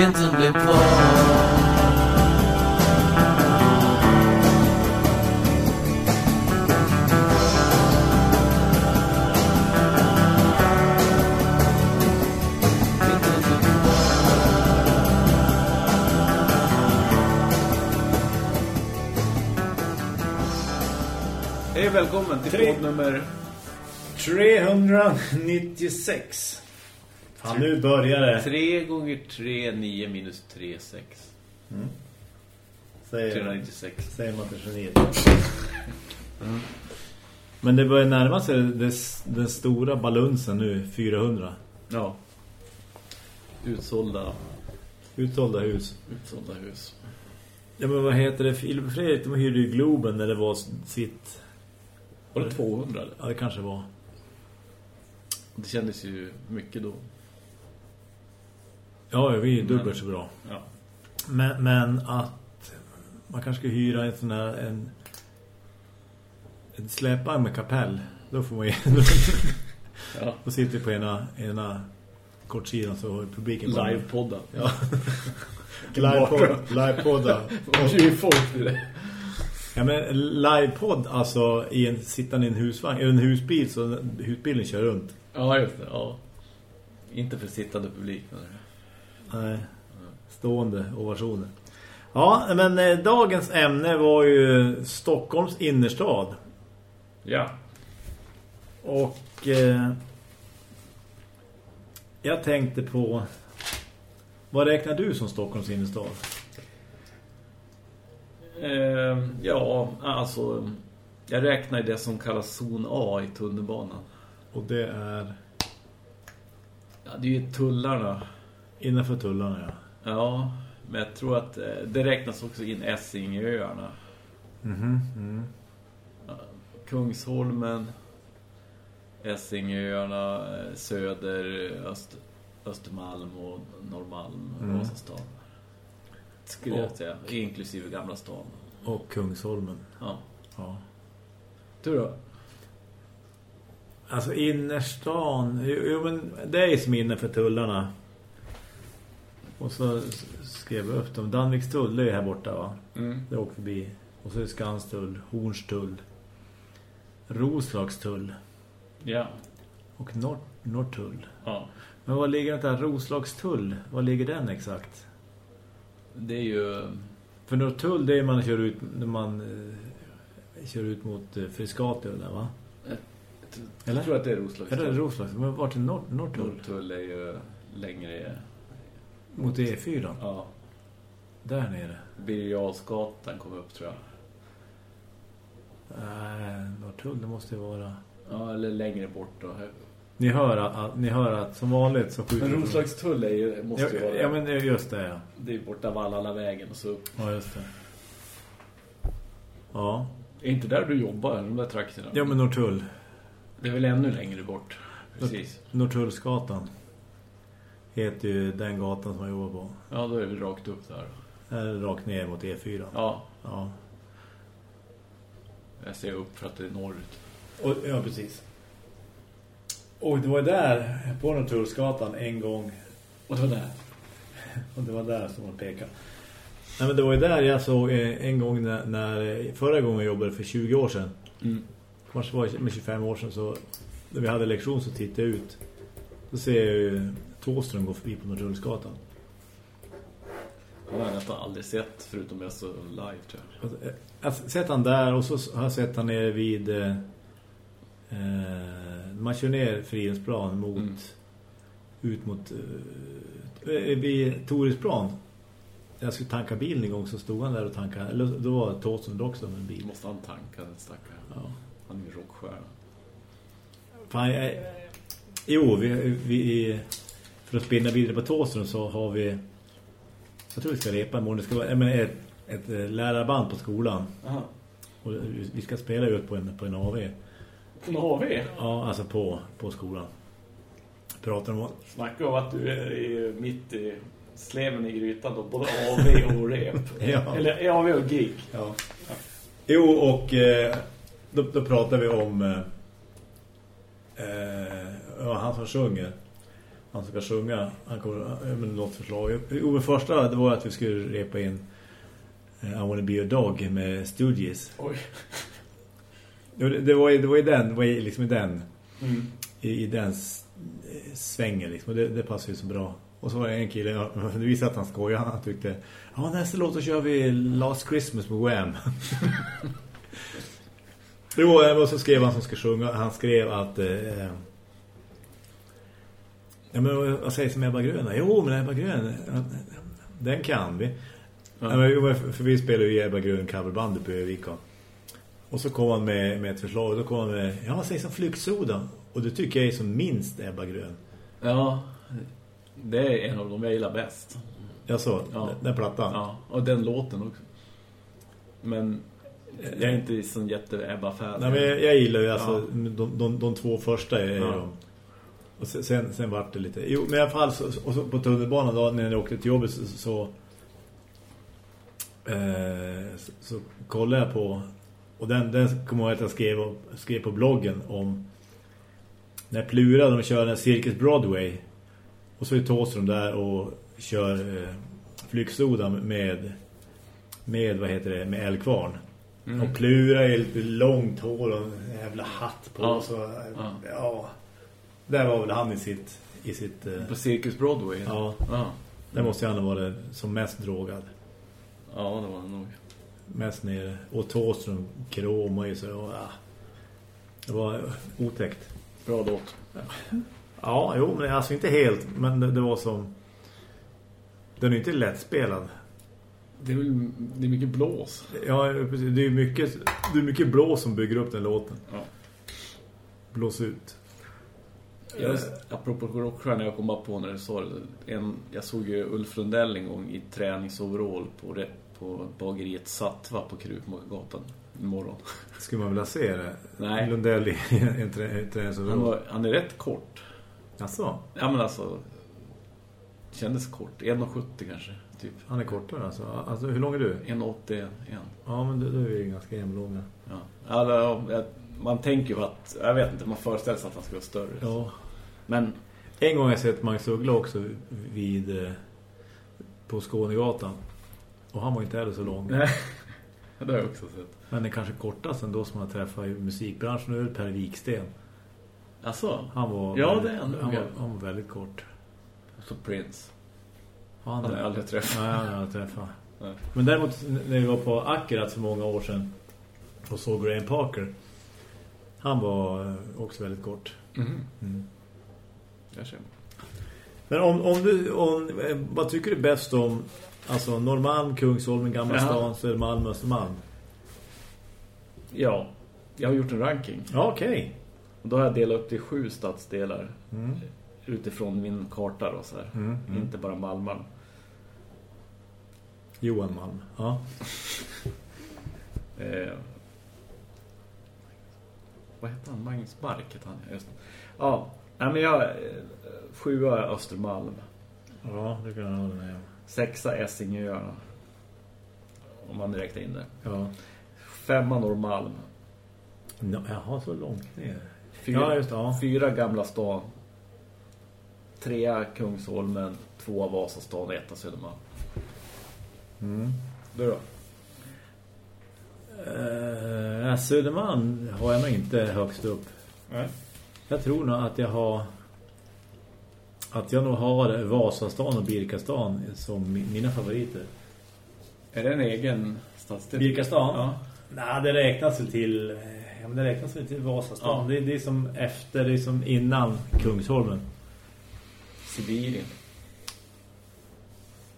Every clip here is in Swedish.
vintern blev. Hej och välkommen till podd nummer... 396. Fan, nu börjar det. 3 gånger 3, 9 minus 3, 6. Säger, 396. säger man till geniet. Men det börjar närma sig den stora balunsen nu, 400. Ja. Utsålda, Utsålda hus. utsålda hus. Ja men vad heter det? Filip Fredrik, de hyrde ju Globen när det var sitt... Var det 200 eller? Ja, det kanske var. Det kändes ju mycket då. Ja, vi är dubbelt Men- så bra. Ja. Men, men att man kanske ska hyra en sån här en, en släpvagn med kapell. Då får man ju... ja. Då sitter på ena, ena kortsidan så har publiken Livepodda. Ja. Livepodd. Livepodda. Är folk i det? Ja men livepodd alltså i en sittande i en husvagn, en husbil så husbilen kör runt. Ja, just det. Ja. Inte för sittande publik. Men... Nej. Stående ovationer. Ja, men eh, dagens ämne var ju Stockholms innerstad. Ja. Och eh, jag tänkte på vad räknar du som Stockholms innerstad? Eh, ja, alltså... Jag räknar i det som kallas zon A i tunnelbanan. Och det är Ja, det är ju tullarna. Innanför tullarna, ja. Ja, men jag tror att eh, det räknas också in Essingöarna. Mhm. Mm. Kungsholmen, Essingöarna, eh, Söder, Öst, Östermalm och Norrmalm, Mm. Vasastan. Skulle jag Och- säga, inklusive Gamla stan. Och Kungsholmen. Ja. Ja. Du då? Alltså innerstan, jo, jo men det är ju som innanför tullarna. Och så skrev jag upp dem. Danviks tull, är här borta va? Mm. Det åker förbi. Och så är Skanstull, Hornstull, Roslagstull Ja. och Nor Norrtull. ja. Men var ligger det där Roslagstull? Var ligger den exakt? Det är ju... För Norrtull det är man kör ut när man eh, kör ut mot eh, Friscatio där va? Jag Eller? tror att det är Är Roslagstull. det Roslags? Men vart är Nor Norrtull? Norrtull är ju längre... Mot E4? Ja. Där nere. Birger kom upp tror jag. Nej, Norrtull det måste ju vara... Ja, eller längre bort då. Ni hör att, ni hör att som vanligt så skjuter Men Roslagstull är ju, måste ju ja, vara... ja, men det är just det, ja. Det är borta Vallala vägen och så upp. Ja, just det. Ja. Är inte där du jobbar, de där trakterna? Ja, men Norrtull. Det är väl ännu längre bort. Precis. Norrtullsgatan. Heter ju den gatan som jag jobbar på. Ja, då är vi rakt upp där. Det rakt ner mot E4. Ja, Ja. jag ser upp för att det är norrut. Och, ja, precis. Och det var där på Norrtullsgatan en gång. Och det var där. Och det var där som man pekade. Nej, men det var ju där jag såg eh, en gång när, när förra gången jag jobbade för 20 år sedan. Mm. Kanske var det med 25 år sedan så när vi hade lektion så tittade jag ut. Då ser jag ju Tåström gå förbi på Norrtullsgatan. Det har jag nästan aldrig sett förutom jag så live tror jag. Alltså, eh, Jag har sett han där och så har jag sett han nere vid eh, eh, man kör ner Frihetsplan mot Mm. ut mot eh, eh, vid Torisplan. Jag skulle tanka bilen en gång så stod han där och tankade. Eller då var Tåström också med en bil. måste han tanka den stackaren. Ja. Han är ju rockstjärna. Fan, jag, jo, vi, vi, för att spinna vidare på Tåström så har vi jag tror vi ska repa imorgon. Det ska vara menar, ett, ett eh, lärarband på skolan. Aha. Och vi ska spela ut på en, på en AV. På en AV? Ja, alltså på, på skolan. Pratar om... Snacka om att du är i, mitt i sleven i grytan då. Både AV och rep. Ja. Eller AV och gig. Ja. Jo, och eh, då, då pratar vi om eh, eh, ja, han som sjunger. Han ska sjunga. Han kommer med något förslag. Jo, men första det var att vi skulle repa in eh, I wanna be a dog med Stooges. Oj. Det, det, var, det var ju den, det var liksom i den, Mm. i, i den eh, svängen liksom. Och det, det passar ju så bra. Och så var det en kille, det visade att han skojade. Han tyckte, ja nästa låt så kör vi Last Christmas med Wham. jo, och så skrev han som ska sjunga. Han skrev att... Eh, ja, men vad sägs om Ebba Grön? Jo, men Ebba Grön, den kan vi. Ja. men, för vi spelar ju Ebba Grön coverbandet på Övika. Och så kom han med, med ett förslag. Och då kom han med, ja vad sägs om Flyktsoda? Och det tycker jag är som minst Ebba Grön. Ja, det är en av dem jag gillar bäst. Jag så, Ja. den, den plattan. Ja, och den låten också. Men jag är inte sån jätte-Ebba-fan. Nej, men jag, jag gillar ju alltså Ja. de, de, de två första är Ja. de. Och sen, sen, sen vart det lite... Jo, men i alla fall så, och så på tunnelbanan då när jag åkte till jobbet så... så eh, så, så kollade jag på... Och den, den kommer jag att jag skrev, skrev på bloggen om... När Plura de kör en Circus Broadway. Och så är Tåström där och kör eh, Flyktsoda med... Med, vad heter det, med Älgkvarn. Mm. Och Plura är lite långt hår och en jävla hatt på. Ja. Så, Ja. ja. Där var väl han i sitt... I sitt eh, På Circus Broadway? ja, Ja, där måste han ha varit som mest drogad. ja det var det nog. Mest nere. Och Tåström kromade ju så. Och, ja. Det var otäckt. Bra låt. Ja, jo, men alltså inte helt. Men det, det var som... Den är inte lättspelad. Det är, väl, det är mycket blås. Ja, precis. Det är mycket, det är mycket blå som bygger upp den låten. Ja. Blås ut. Jag, apropå rockstjärna, jag kom bara på när du sa det. En, jag såg ju Ulf Lundell en gång i träningsoverall på, det- på bageriet Sattva på Krukgatan imorgon. Skulle man vilja se det? Nej. Lundell i en trä- Han, träningsoverall. var, han är rätt kort. Jaså? Ja men alltså, kändes kort. 1,70 kanske, typ. Han är kortare alltså. alltså. Hur lång är du? 1,81. Ja, men du, du är ju ganska jämnlånga. Ja. Alltså, man tänker ju att, jag vet inte, man föreställer sig att han ska vara större. Ja. Men, En gång har jag sett Magnus Uggla också vid... eh, På Skånegatan. Och han var inte heller så lång. nej. det har jag också sett. Men det kanske kortast ändå som man träffar i musikbranschen. Nu är Per Wiksten. Alltså, Han var, Ja, väldigt, det är han han, var, han var väldigt kort. så Prince. Han, Han har jag aldrig träffat. Nej, han har jag träffat. Nej. Men däremot när vi var på Akkurat för många år sedan och såg Graham Parker. Han var eh, också väldigt kort. Mhm. Mm. Jag känner. Men om, om du, om, eh, vad tycker du bäst om alltså Norrmalm, Kungsholmen, Gamla Ja. stan, Södermalm, Östermalm? Ja, jag har gjort en ranking. Ja, okej. Och då har jag delat upp det i sju stadsdelar Mm. utifrån min karta då, så här. Mm, mm. Inte bara Malmö. Johan Malm. Ja. Eh, vad heter han? Magnus Bark heter han. Just. Ja, nej, men jag... Eh, sjua är Östermalm. Ja, det kan jag hålla med om. Sexa Essingöarna. Om man räknar in det. Ja. Femma Norrmalm. No, jaha, så långt ner. Fyra, Ja, just ja. fyra Gamla stan. Trea Kungsholmen. Tvåa Vasastan och etta Södermalm. Mm. Du då? Uh, Södermalm har jag nog inte högst upp. Nej. Jag tror nog att jag har att jag nog har Vasastan och Birkastan som mi- mina favoriter. Är det en egen stadsdel? Birkastan? Ja. Nej, det räknas väl till ja, men det räknas väl till Vasastan. Ja. Det, det är som efter, det är som innan Kungsholmen. Sibirien.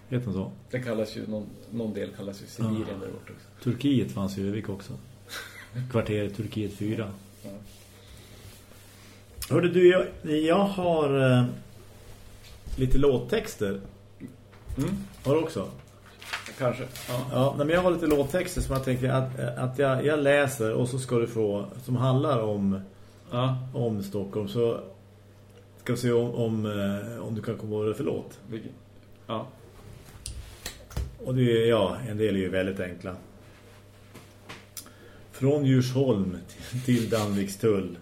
Vet man så? Det kallas ju, någon, någon del kallas ju Sibirien Ja. där borta också. Turkiet fanns i Övik också. Kvarteret Turkiet 4. Ja. Hörde du, jag, jag har eh, lite låttexter. Mm. Har du också? Kanske. Ja. Ja, men jag har lite låttexter som jag tänker att, att jag, jag läser och så ska du få, som handlar om, ja. om Stockholm. Så ska vi se om, om, eh, om du kan komma ihåg det för låt. Vilken? Ja. Och det är, ja, en del är ju väldigt enkla. Från Djursholm till, till Danvikstull.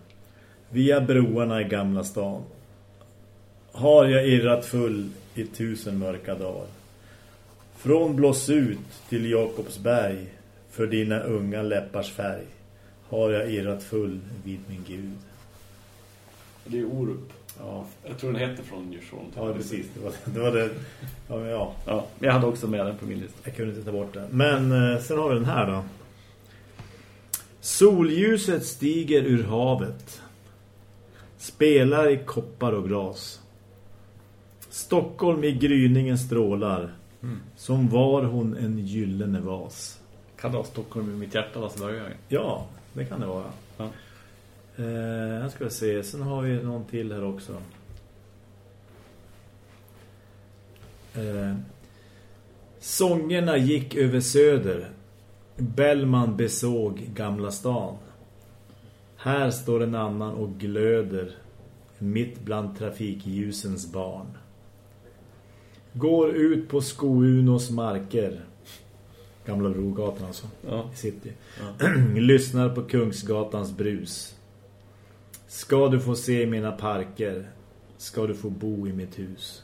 Via broarna i Gamla stan. har jag irrat full i tusen mörka dagar. Från blås ut till Jakobsberg för dina unga läppars färg har jag irrat full vid min Gud. Det är Orup. Ja, Jag tror den heter från Djursholm. ja precis. Det var det. Var det. Ja, men ja, Ja, jag hade också med den på min lista. jag kunde inte ta bort den. Men eh, sen har vi den här då. Solljuset stiger ur havet. Spelar i koppar och glas. Stockholm i gryningen strålar. Som var hon en gyllene vas. Kan det ha Stockholm i mitt hjärta Lasse Berghagen? Ja, det kan det vara. Ja. Eh, här ska se. Sen har vi någon till här också. Eh, sångerna gick över söder. Bellman besåg Gamla stan. Här står en annan och glöder mitt bland trafikljusens barn. Går ut på Skounos marker. Gamla Brogatan alltså Ja. i city. Lyssnar på Kungsgatans brus. Ska du få se mina parker? Ska du få bo i mitt hus?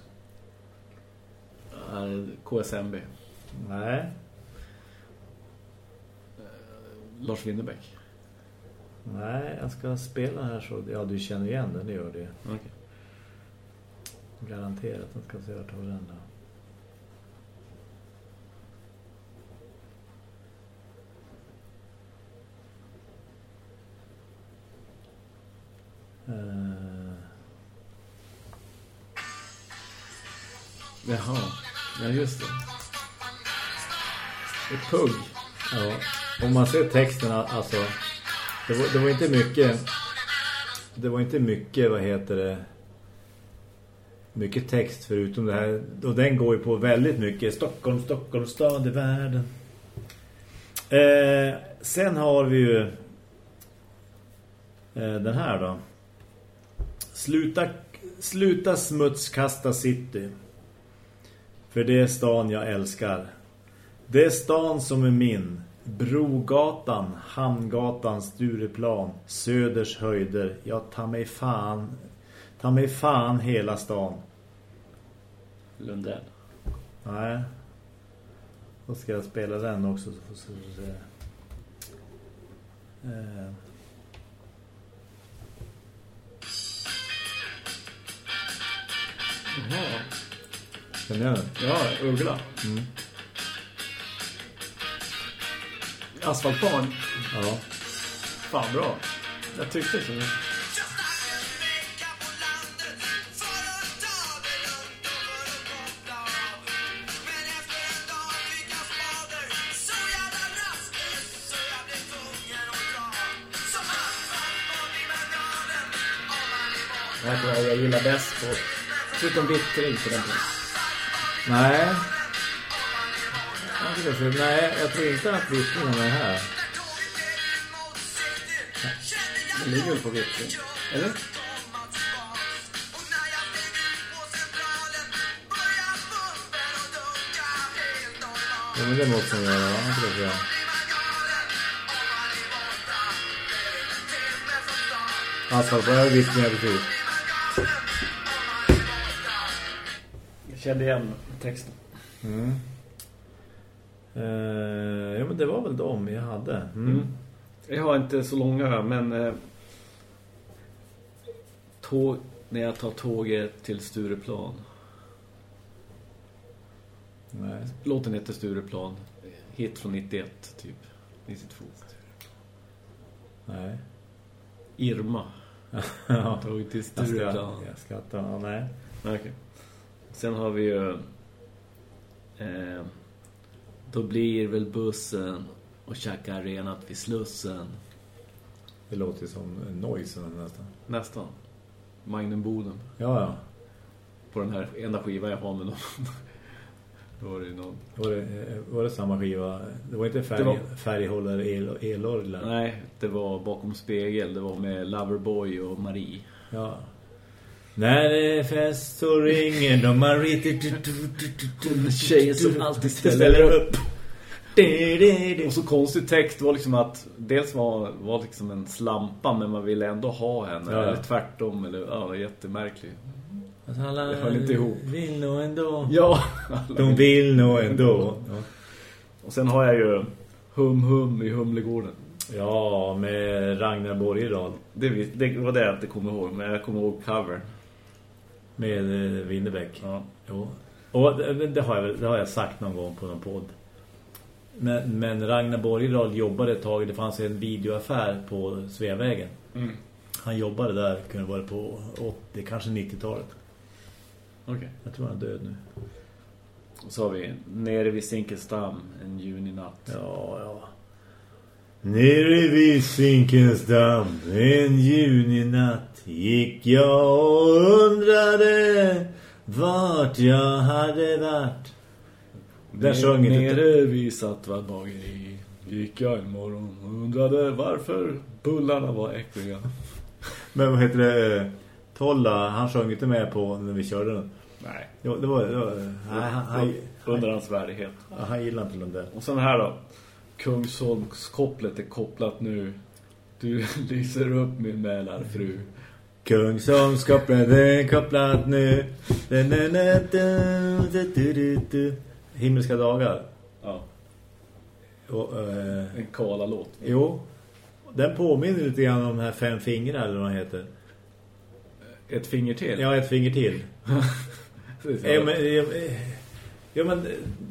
Eh, KSMB. Nej. Lars Winnerbäck. Nej, jag ska spela här så... Ja, du känner igen den, det gör det. Okej. Garanterat. Jag ska se vart vi den då. Eh, Jaha. Ja, just det. Det är Pugg. Ja, om man ser texten alltså det var, det var inte mycket det var inte mycket, vad heter det mycket text förutom det här. Och den går ju på väldigt mycket. Stockholm, Stockholm, stad i världen. Eh, sen har vi ju eh, den här då. Sluta, sluta smutskasta city. För det är stan jag älskar. Det är stan som är min. Brogatan, Hamngatan, Stureplan, Söders höjder. Jag tar mig fan, tar mig fan hela stan. Lundell. Nej. Då ska jag spela den också. Så får vi se. Eh. Jaha. Känner jag den? Ja, Uggla. Asfaltbarn. Ja. Fan bra. Jag tyckte så. Det här tror jag jag gillar bäst på. Förutom vittring på den punkten. Nej. Nej, jag tror inte att vittningen är här. Den ligger väl på vittring. Eller? Ja, men det måste den göra, va? Jag tror jag. Asfalt, vad är vittningen precis? Jag kände igen texten. Mm. Eh, ja, men det var väl de jag hade. Mm. Mm. Jag har inte så långa här, men eh, tåg, när jag tar tåget till Stureplan. Nej. Låten heter Stureplan. Hit från 91, typ. 92. Nej. Irma. ja. Tåg till Stureplan. jag skrattar. Ja, nej. Okej. Sen har vi ju... Eh, då blir väl bussen och käkar renat vid Slussen. Det låter ju som noise nästan. Nästan. Magnum Bodum. Ja, ja. På den här enda skivan jag har med någon. Då var det ju någon... Var det, var det samma skiva? Det var inte färg, Det var- färghållare el, elorglar? Nej, det var bakom spegel. Det var med Loverboy och Marie. Ja. När det är fest så ringer de Marie. Tjejen som alltid ställer upp. Och så konstig text var liksom att dels var, var liksom en slampa men man ville ändå ha henne. Ja. Eller tvärtom. Eller, ja, det var jättemärkligt. Att alla Jag höll inte ihop. vill nog ändå. Ja. De vill nog ändå. Ja. Och sen har jag ju Hum Hum i Humlegården. Ja, med Ragnar Borgerad. Det, det var det jag inte kommer ihåg, men jag kommer ihåg cover. Med eh, Winnerbäck. Ja. Jo. Och det, det, har jag, det har jag sagt någon gång på någon podd. Men, men Ragnar Borgerad jobbade ett tag. Det fanns en videoaffär på Sveavägen. Mm. Han jobbade där, kunde vara på 80, kanske 90-talet. Okej. Jag tror han är död nu. Och så har vi Nere vid Zinkensdamm, en juninatt. Ja, ja. Nere vid Zinkensdamm en juninatt gick jag och undrade vart jag hade varit. Där sjöng inte- Nere vid Sattvad bageri gick jag en morgon och undrade varför bullarna var äckliga. Men vad heter det? Tolla, han sjöng inte med på när vi körde den. Nej, Jo, det var... Det var nej, han, han, under hans värdighet. han, han gillar inte den där. Och sen här då. Kungsholmskopplet är kopplat nu. Du lyser upp min mälarfru. Kungsholmskopplat är kopplat nu. Himmelska dagar. Ja, Och, eh, en kala låt. jo, den påminner lite grann om de här fem fingrar eller vad de heter. Ett finger till. Ja, ett finger till. Ja, men, ja, ja, men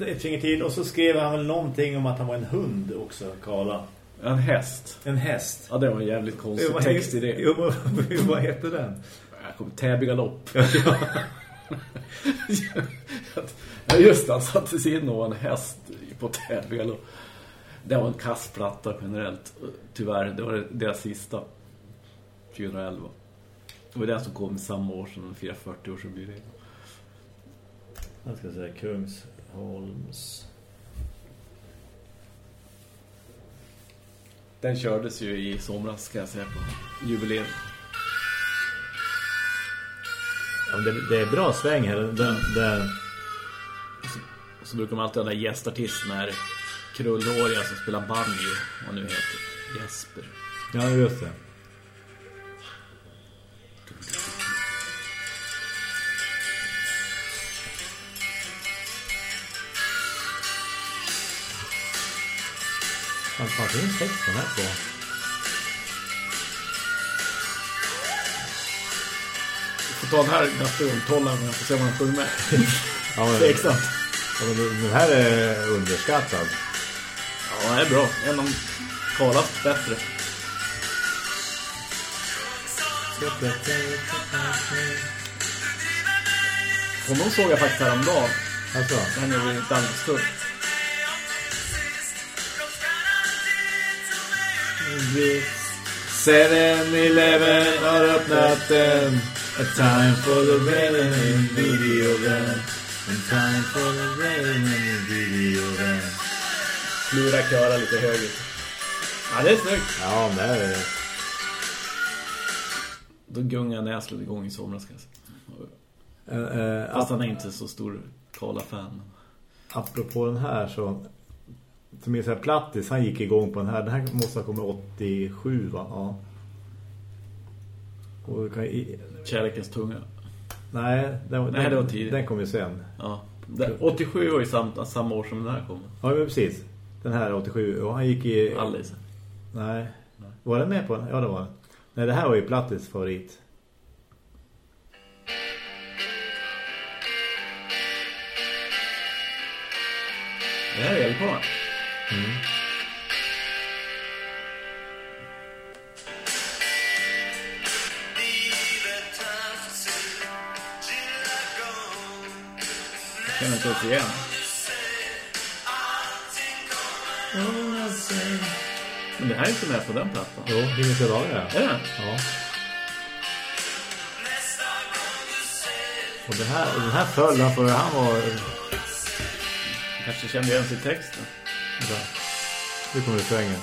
ett finger till. Och så skrev han väl någonting om att han var en hund också, Karla. En häst. En häst. Ja, det var en jävligt konstig Vad text i det. Jo, men vad heter den? Täby galopp. ja, just det. Han satte sig in och en häst på Täby galopp. Det var en kassplatta generellt. Tyvärr, det var deras sista. 2011. Det var det som kom samma år som de firade 40-årsjubileum. Jag ska säga Kungsholms... Den kördes ju i somras, ska jag säga, på jubileum. Ja, det, det är bra sväng här. Den, den, Och så brukar de alltid ha den där gästartisten här. Krullhåriga som spelar banjo. Vad nu heter. Jesper. ja, just det. Vad fan finns texten här på? Du får ta den här gastrumtollan men jag får se om han sjunger med. ja, men, Tveksamt. Ja, men den här är underskattad. Ja, den är bra. En av Karlas bättre. Honom såg jag faktiskt häromdagen. Alltså? Den är ju danskurs. 7-Eleven har öppnat den A time for the rain in video van A time for the rain in video van Flora köra lite högre. Ja, det är snyggt. Ja, det är det. Då gungade Näslund igång i somras kanske. Uh, uh, eh, Fast han är inte så stor Kala-fan. Apropå den här så som är så här plattis, han gick igång på den här. Den här måste ha kommit 87 va? Ja. Och kan, i, Kärlekens tunga. nej, den, Nej, den, det. Den kom ju sen. Ja. Det- 87 var ju samma, samma år som den här kom. Ja, men precis. Den här är 87. Och han gick i... Alice. Nej. Var den med på den? Ja, det var den. Nej, det här var ju Plattis favorit. Det här är väldigt Jag känner inte ens igen. Men det här är inte med på den plattan. Jo, Himmelska dagar. Är det? Ja. Och det här, den här föll för han var... Kanske kände igen sig i texten. Vänta. Nu kommer det svängen.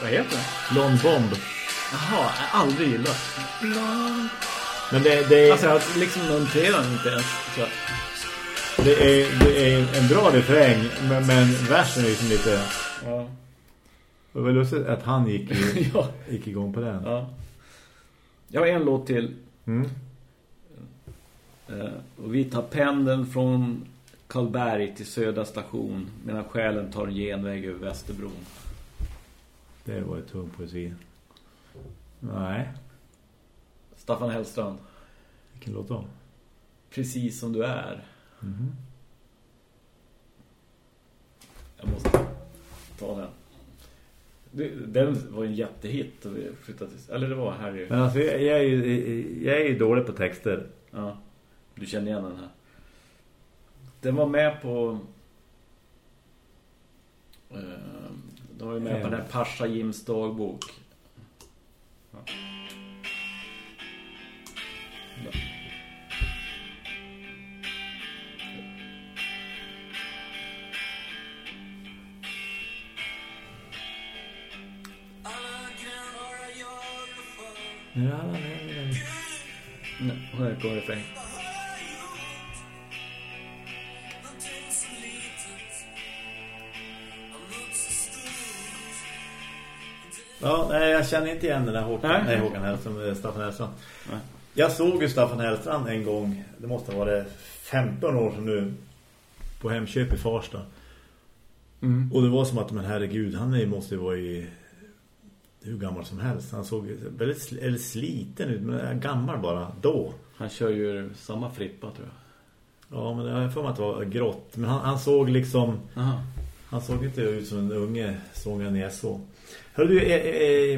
Vad heter det? Blond bomb. Jaha, jag har aldrig gillat. Men det, det, är, Alltså jag liksom noterar den inte ens. Så. det, är, det är en bra refräng, men, men versen är liksom lite... Ja. Det var lustigt att han gick, i, ja. gick igång på den. ja. Jag har en låt till. Mm. Eh, och vi tar pendeln från Karlberg till Södra station medan själen tar en genväg över Västerbron. Det var ett tung poesi. Nej, Staffan Hellstrand. vilken låt då? Precis som du är. Mhm. Jag måste ta den. Den var en jättehit. Eller det var ju. Men alltså, jag, jag, är ju, jag är ju dålig på texter. Ja, du känner igen den här. Den var med på... Eh, den var ju med på den här Pasha Jims dagbok. Ja. Ja. Ja, nej, nej. Nej, här kommer refräng. Ja, nej, jag känner inte igen den där Håkan, Nej. nej. Håkan Hellström, eh, Staffan Hellstrand. Nej. Jag såg ju Staffan Hellstrand en gång, det måste ha varit 15 år sedan nu, på Hemköp i Farsta. Mm. Och det var som att, men herregud, han är, måste ju vara i hur gammal som helst. Han såg väldigt sl eller sliten ut, men gammal bara då. Han kör ju samma frippa tror jag. Ja, men jag för mig att det var grått. Men han, han såg liksom... Aha. Han såg inte ut som en unge sångaren i SO. Hör du, eh,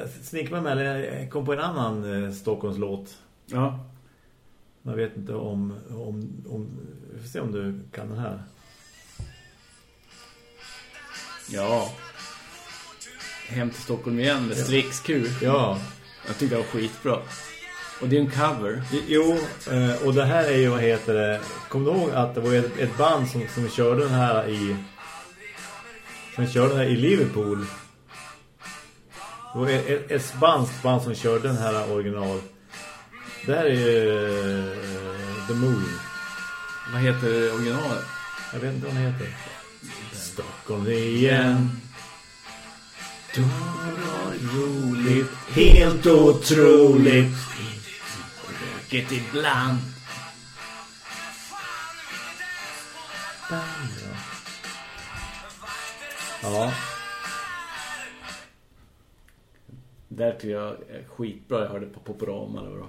eh, snickar mig med, eller jag kom på en annan eh, Stockholmslåt. Ja. Jag vet inte om, om, om... Vi får se om du kan den här. Ja. Hem till Stockholm igen med Strix Q. Ja, Jag tycker det var skitbra. Och det är en cover. jo, eh, och det här är ju, vad heter det... Kommer du ihåg att det var ett, band som, som körde den här i... Som körde den här i Liverpool. Det var ett, ett, ett spanskt band som körde den här original. Det här är ju eh, The Moon. Vad heter originalet? Jag vet inte vad den heter. Stockholm igen. Roligt. Helt otroligt. Röket ibland. Ja. Där tycker jag skitbra. Jag hörde på Poporama var.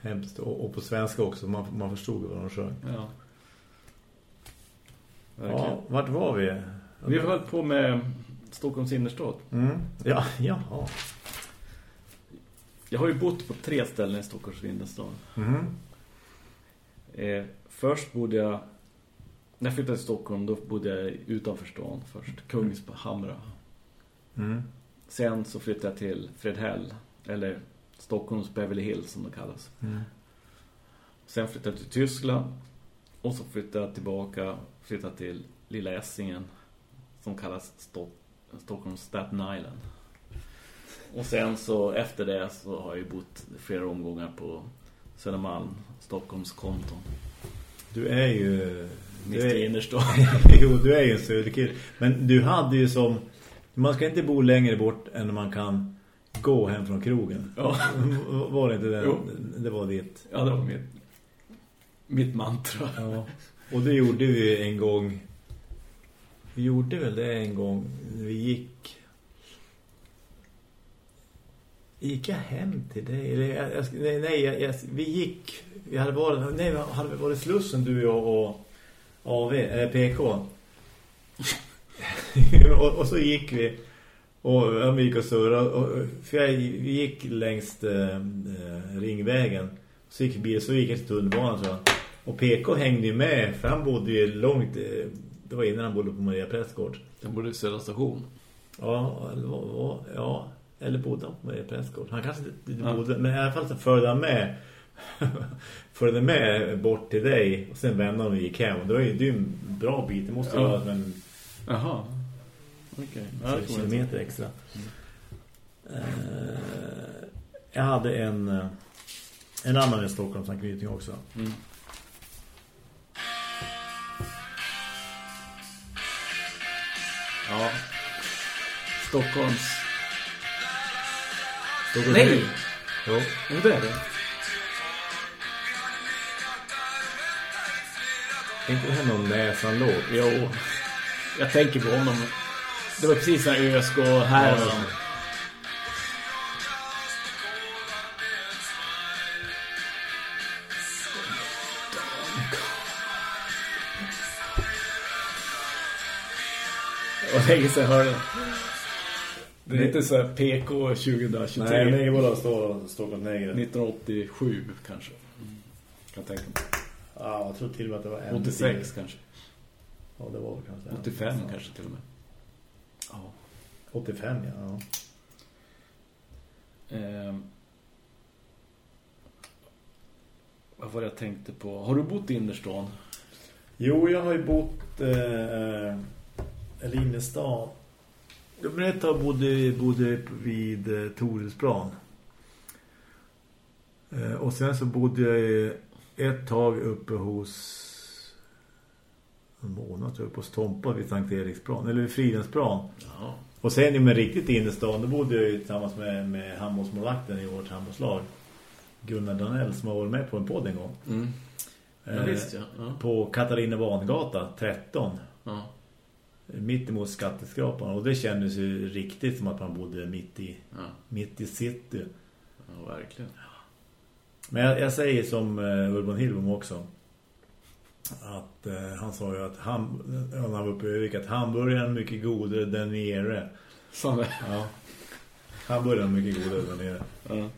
Hemskt. Och, och på svenska också. Man, man förstod vad de sjöng. Ja. Verkligen. Ja, vart var vi? Vi höll på med Stockholms innerstad. Mm. Ja, jaha. Jag har ju bott på tre ställen i Stockholms innerstad. Mm. Eh, först bodde jag... När jag flyttade till Stockholm då bodde jag utanför stan först. Kungshamra. Mm. Sen så flyttade jag till Fredhäll. Eller Stockholms Beverly Hills som det kallas. Mm. Sen flyttade jag till Tyskland. Och så flyttade jag tillbaka. Flyttade till Lilla Essingen. Som kallas Sto Stockholms Staten Island. Och sen så efter det så har jag ju bott flera omgångar på Södermalm. Stockholms konton. Du är ju... Du är, innerstad. jo, du är ju en söderkill. Men du hade ju som... Man ska inte bo längre bort än man kan gå hem från krogen. Ja. Var det inte det? Jo. Det var ditt. Ja, det var mitt, mitt mantra. Ja. Och det gjorde vi en gång. Vi gjorde väl det en gång. Vi gick... Gick jag hem till dig? Eller jag, jag, nej, nej jag, jag, vi gick... Vi hade varit, nej, vi hade varit Slussen, du och, jag och AV, eller eh, PK. och, och så gick vi... Och jag gick och surrade. Och, för jag, vi gick längs eh, eh ringvägen. Så gick bil, så gick jag till tunnelbanan tror jag. Och PK hängde ju med, för han bodde ju långt... eh, det var innan han bodde på Maria Prästgård. Jag bodde i Södra station. Ja, eller, ja, eller bodde han på Maria Prästgård. Han kanske inte inte Ja. bodde, men i alla fall så följde han med. följde med bort till dig. Och sen vände han och gick hem. Det var ju det är en bra bit. Det måste ju Ja. vara en Jaha. Okej. Jag kilometer extra. Eh, jag hade en, eh, en annan i Stockholmsanknytning också. Mm. Ja. Stockholms... Stockholms Nej! Jo. Är det det? Är inte det här någon näsan-låt? Jo. Jag tänker på honom. Det var precis när ÖSK här. Ja, länge sedan jag hörde. Det är inte så här PK 2023. Nej, båda står Stockholms Neger. 1987 kanske. Kan tänka mig. Ja, jag tror till och med att det var en 86 kanske. Ja, det var kanske. 85 kanske till och med. Ja. 85, ja. Ehm. Vad var det jag tänkte på? Har du bott i innerstan? Jo, jag har ju bott eh, eller innerstan. Ja, men ett tag bodde, bodde vid eh, Torelsplan. Eh, och sen så bodde jag ett tag uppe hos en månad jag, på Stompa vid Sankt Eriksplan, eller vid Fridhemsplan. Ja. Och sen i med riktigt innerstan, då bodde jag tillsammans med, med handbollsmålvakten i vårt handbollslag. Gunnar Danell som har varit med på en podd en gång. Mm. Ja, Eh, visst ja. ja. På Katarina Vangata 13. ja. Mitt emot skatteskrapan. Och det kändes ju riktigt som att man bodde mitt i, Ja, mitt i city. ja verkligen. Men jag, jag säger som uh, Urban Hillbom också. Att eh, han sa ju att han, när han var uppe i Övik att hamburgaren är mycket godare där nere. Samma. Ja. Hamburgaren är mycket godare där nere. Ja.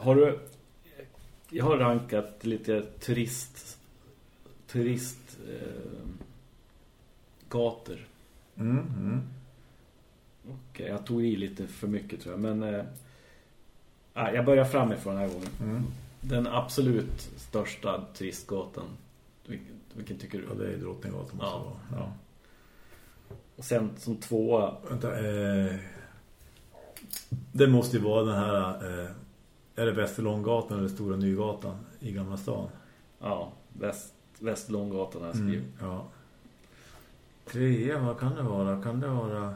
Har du... Jag har rankat lite turist... Turist... Eh, gator. Mm, mm. Och jag tog i lite för mycket tror jag. Men... Eh, nej, jag börjar framifrån den här gången. Mm. Den absolut största turistgatan. Vilken, vilken tycker du? Ja, det är Drottninggatan måste Ja. det vara. Ja. Och sen som tvåa... Vänta, eh, det måste ju vara den här eh, är det Västerlånggatan eller Stora Nygatan i Gamla stan? Ja, väst, Västlånggatan har jag skrivit. Mm, ja. Trea, vad kan det vara? Kan det vara...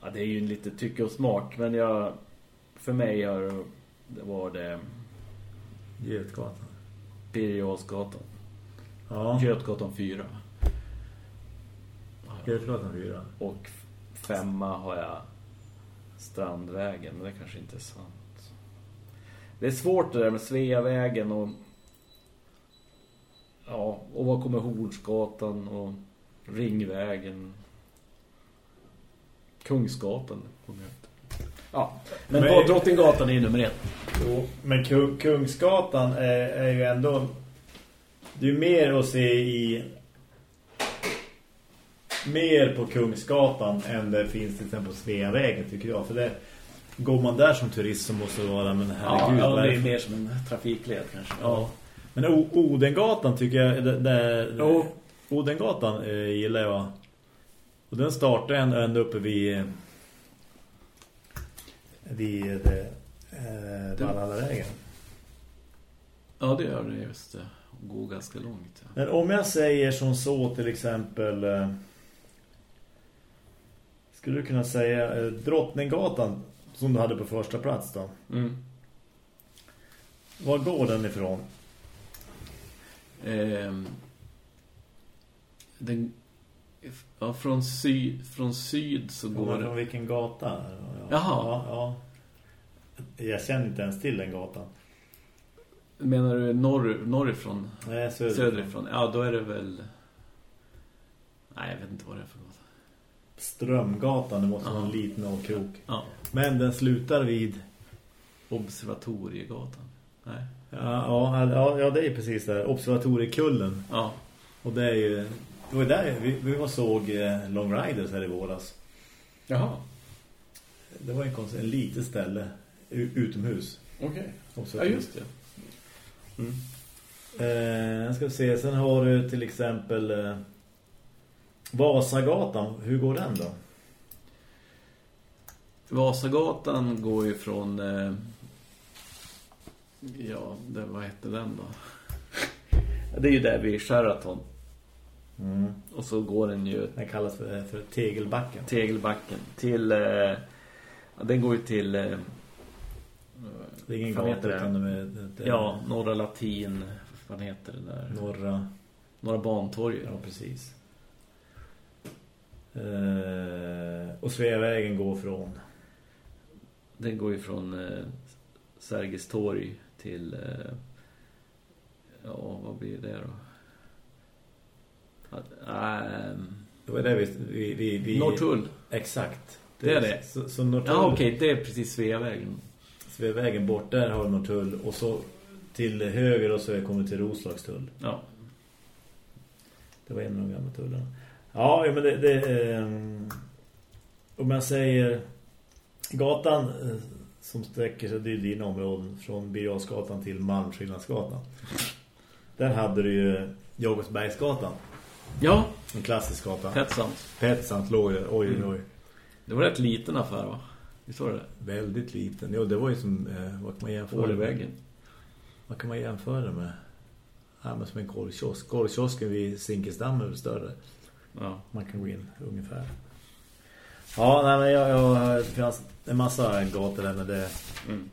Ja, det är ju lite tycke och smak. Men jag... För mig har det var det Götgatan? Birger. Ja, Götgatan 4. Götgatan 4. Och femma har jag Strandvägen, men det kanske inte är sant. Det är svårt det där med Sveavägen och ja, och vad kommer Hornsgatan och Ringvägen Kungsgatan kommer jag. Ja, men, Men-. Drottninggatan är ju nummer ett. Jo, men Kung, Kungsgatan är, är ju ändå... Det är ju mer att se i... Mer på Kungsgatan än det finns till exempel på Sveavägen tycker jag. För det, går man där som turist så måste det vara, men herregud. ja, vad det är mer som en trafikled kanske. Ja. Men o Odengatan tycker jag det, det, Jo. Odengatan eh, gillar jag. Och den startar ändå, ändå uppe vid vid eh, Valhallavägen. Ja, det gör det just det. Går ganska långt. Ja. Men om jag säger som så till exempel eh, skulle du kunna säga eh, Drottninggatan som du hade på första plats då. Mm. Var går den ifrån? Ehm, den, ja, från, sy, från syd så Går från vilken gata? Ja, Jaha. Ja, ja. Jag känner inte ens till den gatan. Menar du norr, norrifrån? Nej, söderifrån. Söderifrån? Ja, då är det väl... Nej, jag vet inte vad det är för gata. Strömgatan, det måste vara en Ja. liten avkrok. Ja, Men den slutar vid... Observatoriegatan. Nej. Ja, ja, ja, ja det är precis där. Observatoriekullen. Ja, Och det är ju... Det var där vi, vi var såg eh, Long Riders här i våras. Jaha. Det var en, konst, en litet ställe utomhus. Okej. Ja, Observatorium. just det. Mm. Eh, ska se, sen har du till exempel eh, Vasagatan. Hur går den då? Vasagatan går ju från... Eh, ja, det, vad heter den då? Det är ju där vid Sheraton. Mm. Och så går den ju Den kallas för, för Tegelbacken. Tegelbacken till... Eh, ja, den går ju till... Eh, Det är ingen gata heter det? utan de är, det är ja, Norra Latin... Vad heter det där? norra... Norra Bantorget. Ja, precis. Eh, och Sveavägen går från... Den går ju från eh, Sergels torg till... Eh, ja, vad blir det då? Att, ehm, Det var där vi... vi, vi, vi Norrtull. Exakt. Det är det. Så, så Norrtull, Ja, okej. Det är precis Sveavägen. Sveavägen bort, där har Norrtull. Och så till höger och så kommer vi till Roslagstull. Ja. Det var en av de gamla tullarna. Ja, men det... det ehm, om jag säger... Gatan eh, som sträcker sig, det är dina områden. Från Birger till Malmskillnadsgatan. Där hade du ju Jakobsbergsgatan. Ja, En klassisk gata. Petsams. Petsant låg där. Oj, oj, Mm. oj. Det var rätt liten affär va? Visst var det det? Väldigt liten. Jo, det var ju som... Eh, vad kan man jämföra med? Åleväggen. Vad kan man jämföra med? Ja, men som en korvkiosk. Korvkiosken vid Zinkensdamm är väl större. Ja. Man kan gå in ungefär. Ja, nej, men jag, jag, det finns en massa gator där med det. Mm.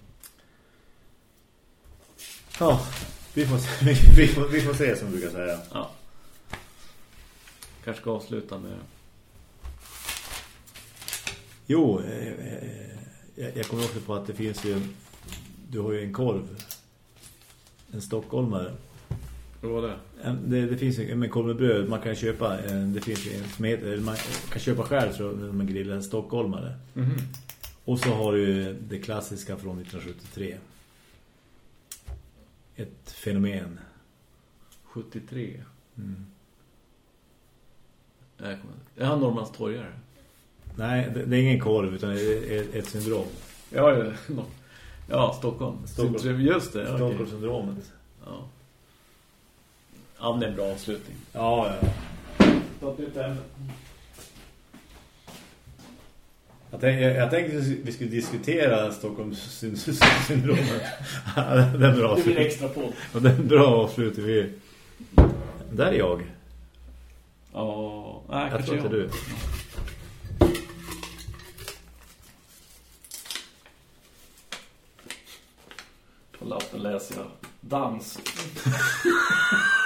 Ja, vi får, se, vi, får, vi får se som du brukar säga. ja. Kanske ska avsluta med... Jo, eh, eh, jag, jag kommer också på att det finns ju... Du har ju en korv. En stockholmare. Vad det? Det, det finns en korv med bröd. Man kan köpa en, det finns en som heter, man kan köpa själv så när man grillar en stockholmare. Mhm. Och så har du det klassiska från 1973. Ett fenomen. 73. Mm. Jag. Är han Norrmalmstorgare? Nej, det, det är ingen korv utan det är ett, syndrom. Ja, ja. Ja, Stockholm. Stockholm. Just det. Stockholmssyndromet. Ja. Ja, men det är en bra avslutning. Ja, ja. Jag tänkte, jag, jag tänkte att vi skulle diskutera Stockholmssyndromet. Ja, det är en bra Det blir extra podd. Och det är en bra avslutning. Vi... Där är jag. Ja, nej, Jag kanske tror inte du. På lappen läser jag dans.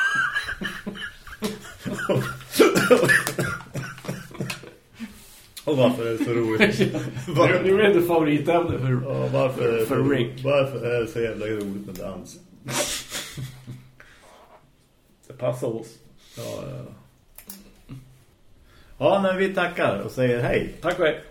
Och varför är det så roligt? Nu nu är det favoritämne för... Ja, varför, är det För? Rick. varför är det så jävla roligt med dans? Det passar oss. Ja, ja. ja men vi tackar och säger hej. Tack och hej.